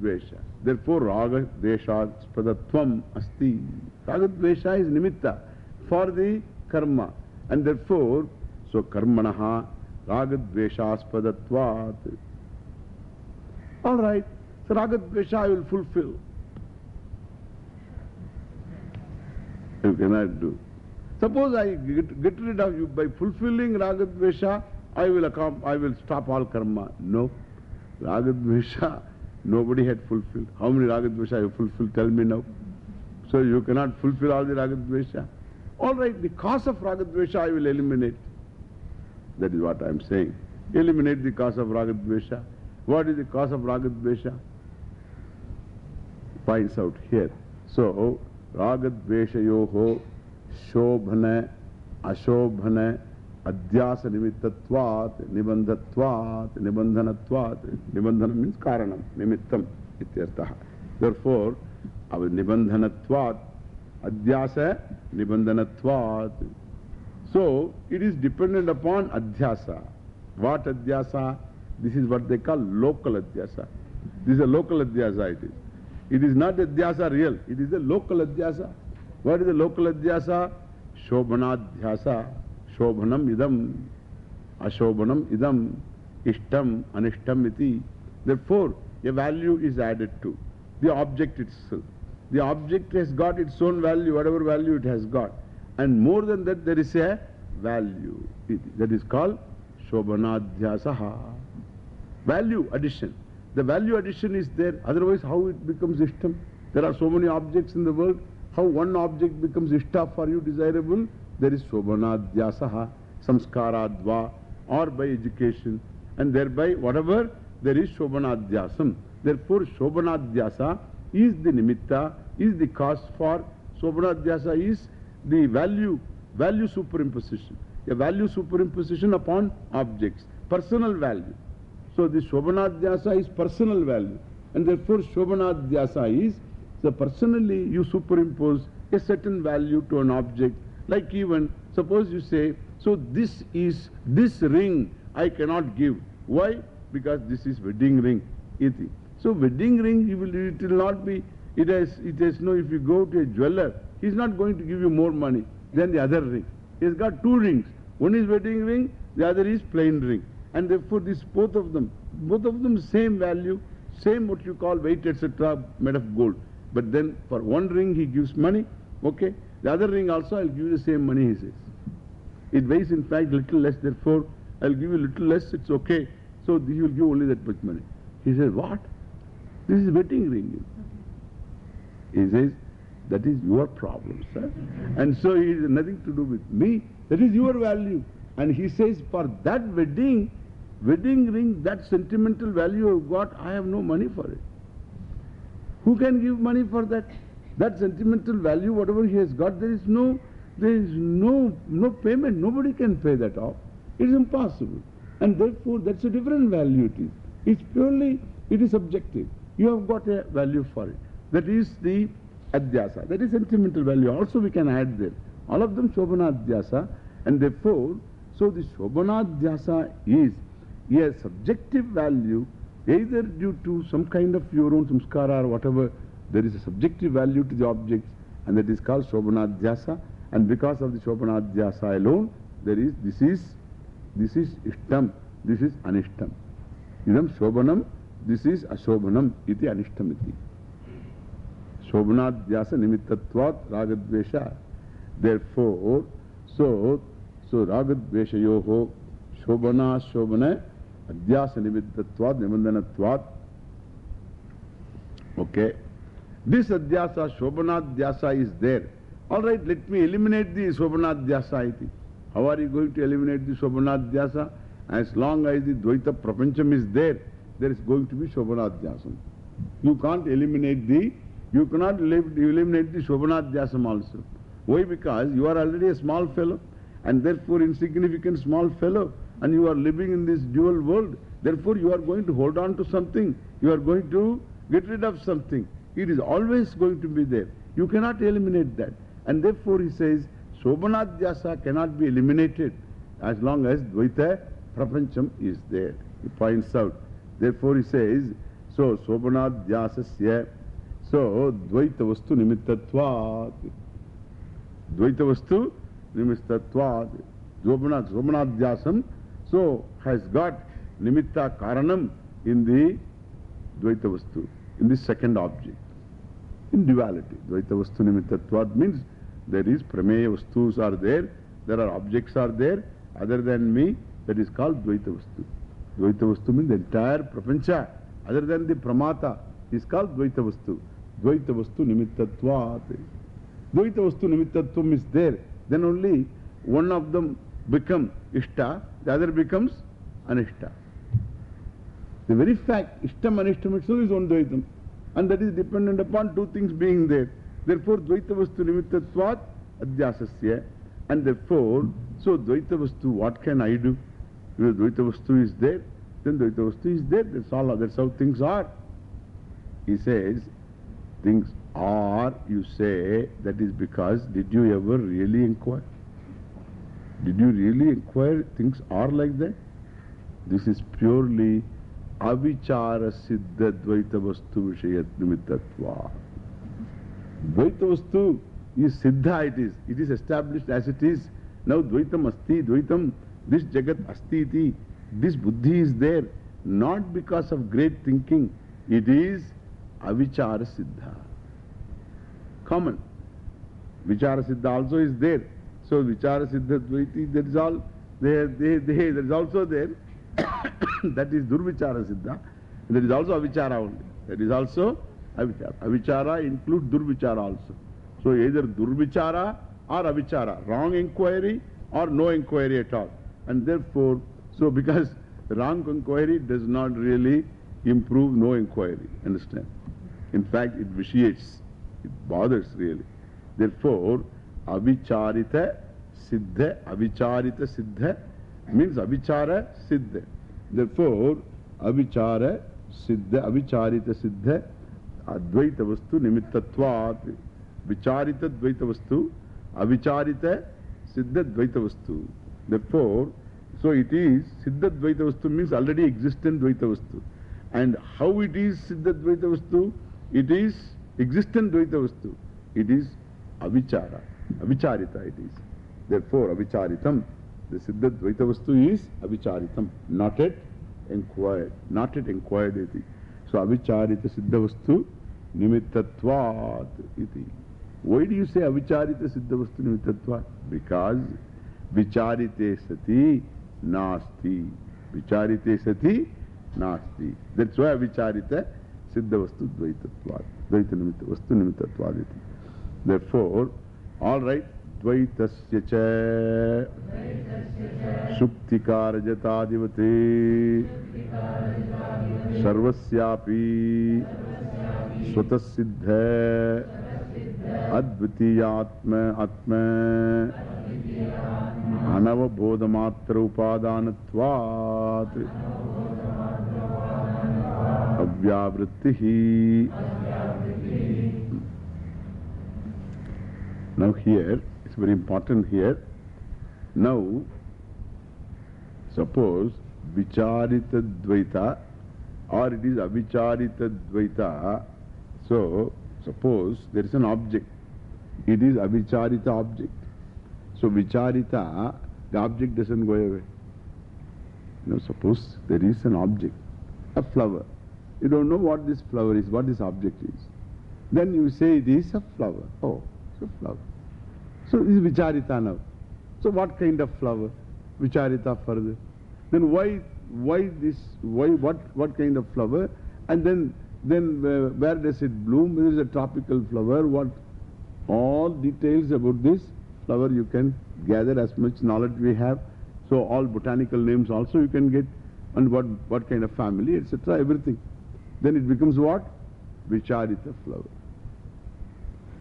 dvesha. Therefore, raga dveshaspadatvam asti. Raga dvesha is nimitta for the karma. And therefore, so karmanaha ragadveshaspadatvat. All right. So ragadvesha I will fulfill. You cannot do. Suppose I get, get rid of you by fulfilling ragadvesha, I will, I will stop all karma. No. Ragadvesha, nobody had fulfilled. How many ragadvesha you fulfilled? Tell me now. So you cannot fulfill all the ragadvesha. All right, the cause of ragadvesha I will eliminate. That is what I am saying. Eliminate the cause of ragadvesha. What is the cause of ragadvesha? Finds out here. So, ragadveshayoho शोभन, अशोभन अध्यास निमित्तत्वात् निबंधत्वात् निबंधनत्वात् निबंधन means कारण निमित्तम इत्यर्थः. अध्यास निबंधनत्वात् so it is dependent upon adhyasa. What adhyasa? This is what they call local adhyasa. This is a local adhyasa it is it is not adhyasa real it is a local adhyasa. What is the local adhyasa? Shobhanadhyasa. Shobhanam idam. Ashobhanam idam. Ishtam anishtam iti. Therefore, a value is added to the object itself. The object has got its own value, whatever value it has got. And more than that, there is a value. That is called Shobhanadhyasaha. Value addition. The value addition is there. Otherwise, how it becomes ishtam? There are so many objects in the world. How one object becomes ishta for you desirable? There is Shobhanadhyasaha, Samskaradva, or by education. And thereby, whatever, there is Shobhanadhyasam. Therefore, Shobhanadhyasa is the nimitta, is the cause for Shobhanadhyasa is the value, value superimposition. A value superimposition upon objects, personal value. So the Shobhanadhyasa is personal value. And therefore Shobhanadhyasa is, so personally you superimpose a certain value to an object. Like even, suppose you say, so this is, this ring I cannot give. Why? Because this is wedding ring. So wedding ring, you will, it will not be, it has, it has no, if you go to a jeweler, he is not going to give you more money than the other ring. He has got two rings. One is wedding ring, the other is plain ring. And therefore this both of them, both of them same value, same what you call weight etc. made of gold. But then for one ring he gives money, okay. The other ring also I'll give you the same money he says. It weighs in fact little less, therefore I'll give you little less, it's okay. So he will give only that much money. He says, what? This is wedding ring. He says, that is your problem, sir. And so it has nothing to do with me. That is your value. And he says, for that wedding, wedding ring, that sentimental value I've got, I have no money for it. Who can give money for that? That sentimental value, whatever he has got, there is no, there is no, no payment. Nobody can pay that off. It is impossible. And therefore, that's a different value it is. It's purely, it is subjective. You have got a value for it. That is the adhyasa. That is sentimental value. Also we can add there. All of them shobhana adhyasa. And therefore, so the shobhana adhyasa is a subjective value either due to some kind of your own samskara or whatever. There is a subjective value to the objects and that is called shobhana adhyasa. And because of the shobhana adhyasa alone, there is, this is, this is ishtam, this is anishtam. Idam shobhanam, this is ashobhanam, iti anishtam iti. Shobhanadhyasa nimittatvat ragadvesha. Therefore, so, so ragadveshayoho shobhana shobhana adhyasa nimittatvat nibandhanatvat. Okay. This adhyasa, shobhanadhyasa is there. Alright, let me eliminate the shobhanadhyasa iti. How are you going to eliminate the shobhanadhyasa? As long as the dvaita prapancham is there, there is going to be shobhanadhyasam. You can't eliminate the, you cannot eliminate the shobhanadhyasam also. Why? Because you are already a small fellow and therefore insignificant small fellow and you are living in this dual world. Therefore, you are going to hold on to something. You are going to get rid of something. It is always going to be there. You cannot eliminate that. And therefore, he says, Sobhanadhyasa cannot be eliminated as long as Dvaita Prapancham is there. He points out. Therefore, he says, so Sobhanadhyasasya, so Dvaita Vastu Nimittatvat. Dvaita Vastu Nimittatvat. Sobhanadhyasam, so has got Nimitta Karanam in the Dvaita Vastu, in the second object. In duality. Dvaita Vastu Nimittatvat means there is Prameya Vastus are there, there are objects are there, other than me, that is called Dvaita Vastu. Dvaita Vastu means the entire Prapancha, other than the Pramata, is called Dvaita Vastu. Dvaita Vastu Nimittatvat. Dvaita Vastu Nimittatvam is there, then only one of them become Ishta, the other becomes Anishta. The very fact, Ishtam Anishtam itself is one Dvaitam. And that is dependent upon two things being there. Therefore, Dvaita Vastu Nimittatvat Adhyasasya. And therefore, so Dvaita Vastu, what can I do? If Dvaita Vastu is there, then Dvaita Vastu is there. That's all. That's how things are. He says, things are, you say, that is because, did you ever really inquire? Did you really inquire things are like that? This is purely avichara siddha dvaita vastu vishayat nimittatva. Dvaita vastu is siddha it is. It is established as it is. Now dvaitam asti, dvaitam, this jagat asti iti, this buddhi is there. Not because of great thinking. It is avichara siddha. Common. Vichara siddha also is there. So vichara siddha dvaiti, that is all, there, there, there, that is also there. that is durvichara siddha. That is also avichara only. That is also avichara. Avichara includes durvichara also. So either durvichara or avichara. Wrong inquiry or no inquiry at all. And therefore, so because wrong inquiry does not really improve no inquiry. Understand? In fact, it vitiates. It bothers really. Therefore, vastu. Therefore, so it is, siddha dvaita vastu means already existent dvaita vastu. And how it is siddha dvaita vastu? It is existent dvaita vastu. It is avichara. Avicharita it is. Therefore, avicharitam. The Siddha Dvaita Vastu is Avicharitam, not yet inquired, not yet inquired iti. So Avicharita Siddha Vastu Nimittatvat iti. Why do you say Avicharita Siddha Vastu Nimittatvat? Because Vicharite Sati Nasti. Vicharite Sati Nasti. That's why Avicharita Siddha Vastu. Dvaita Vastu Nimittatvat iti. Therefore, all right. द्वैतस्य च सुप्तिकारजतादिवते सर्वस्यापि स्वतःसिद्ध अद्वितीयात्म आत्म अनवबोधमात्र उपादानत्वात् अव्यावृत्तिः Now here It's very important here. Now, suppose Vicharita Dvaita or it is Avicharita Dvaita. So, suppose there is an object. It is Avicharita object. So, Vicharita, the object doesn't go away. Now, suppose there is an object, a flower. You don't know what this flower is, what this object is. Then you say it is a flower. Oh, a flower. So this is Vicharita now. So what kind of flower? Vicharita further. Then why, why this, why, what, what kind of flower? And then, then uh, where does it bloom? Is it a tropical flower? What? All details about this flower you can gather as much knowledge we have. So all botanical names also you can get and what, what kind of family, etc. everything. Then it becomes what? Vicharita flower.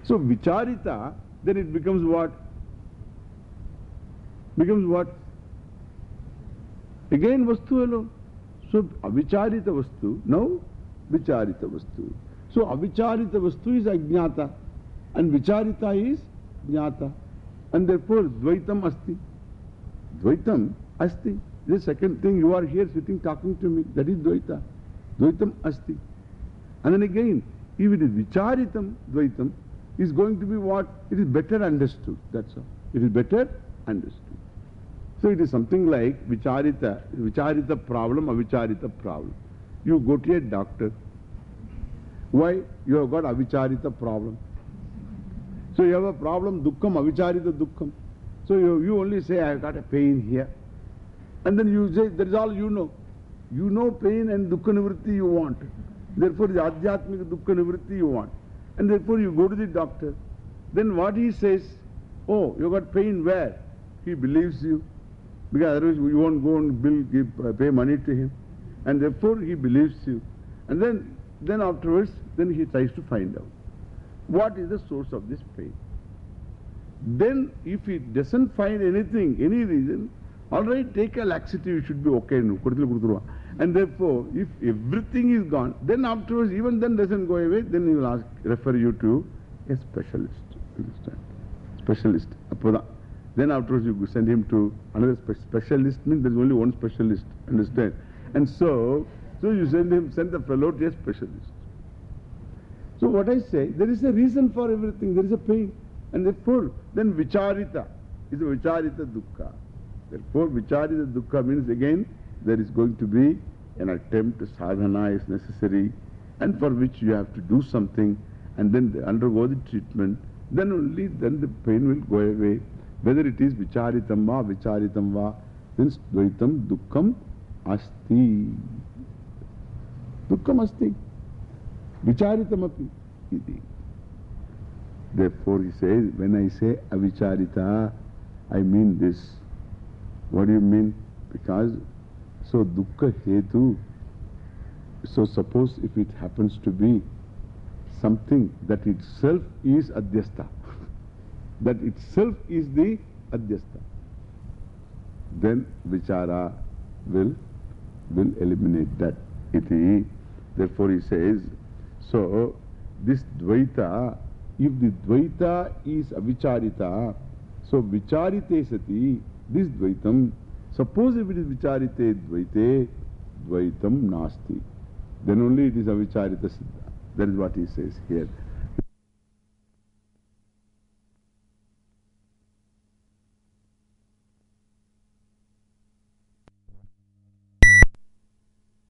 So Vicharita then it becomes what? Becomes what? Again Vastu alone. So, avicharita vastu, now vicharita vastu. So, avicharita vastu is ajnata and vicharita is jnata. And therefore, dvaitam asti. Dvaitam asti. The second thing, you are here sitting talking to me, that is dvaita. Dvaitam asti. And then again, if it is vicharitam, dvaitam, is going to be what? It is better understood. That's all. It is better understood. So it is something like vicharita, vicharita problem, avicharita problem. You go to a doctor. Why? You have got avicharita problem. So you have a problem, dukkham, avicharita dukkham. So you, you only say, I have got a pain here. And then you say, that is all you know. You know pain and dukkha nivritti you want. Therefore, the adhyatmika dukkha nivritti you want. And therefore, you go to the doctor. Then what he says, oh, you got pain where? He believes you. Because otherwise, you won't go and bill, give, uh, pay money to him. And therefore, he believes you. And then, then afterwards, then he tries to find out what is the source of this pain. Then, if he doesn't find anything, any reason, all right, take a laxative, you should be okay. And therefore, if everything is gone, then afterwards, even then doesn't go away, then he will ask, refer you to a specialist. Understand? Specialist. Then afterwards, you send him to another spe specialist, means there is only one specialist. Understand? And so, so you send him, send the fellow to a specialist. So what I say, there is a reason for everything, there is a pain. And therefore, then vicharita is a vicharita dukkha. Therefore, vicharita dukkha means again, there is going to be an attempt, to sadhana is necessary, and for which you have to do something, and then undergo the treatment, then only then the pain will go away. Whether it is vicharitam va, vicharitam va, then dvaitam dukkham asti. Dukkham asti. Vicharitam api. Therefore he says, when I say avicharita, I mean this. What do you mean? Because, so dukkha hetu, so suppose if it happens to be something that itself is adhyasta, that itself is the adhyasta, then vichara will, will eliminate that. Iti. Therefore he says, so this dvaita, if the dvaita is avicharita, so vicharite sati, this dvaitam, suppose if it is vicharite dvaite, dvaitam nasti, then only it is avicharita siddha. That is what he says here.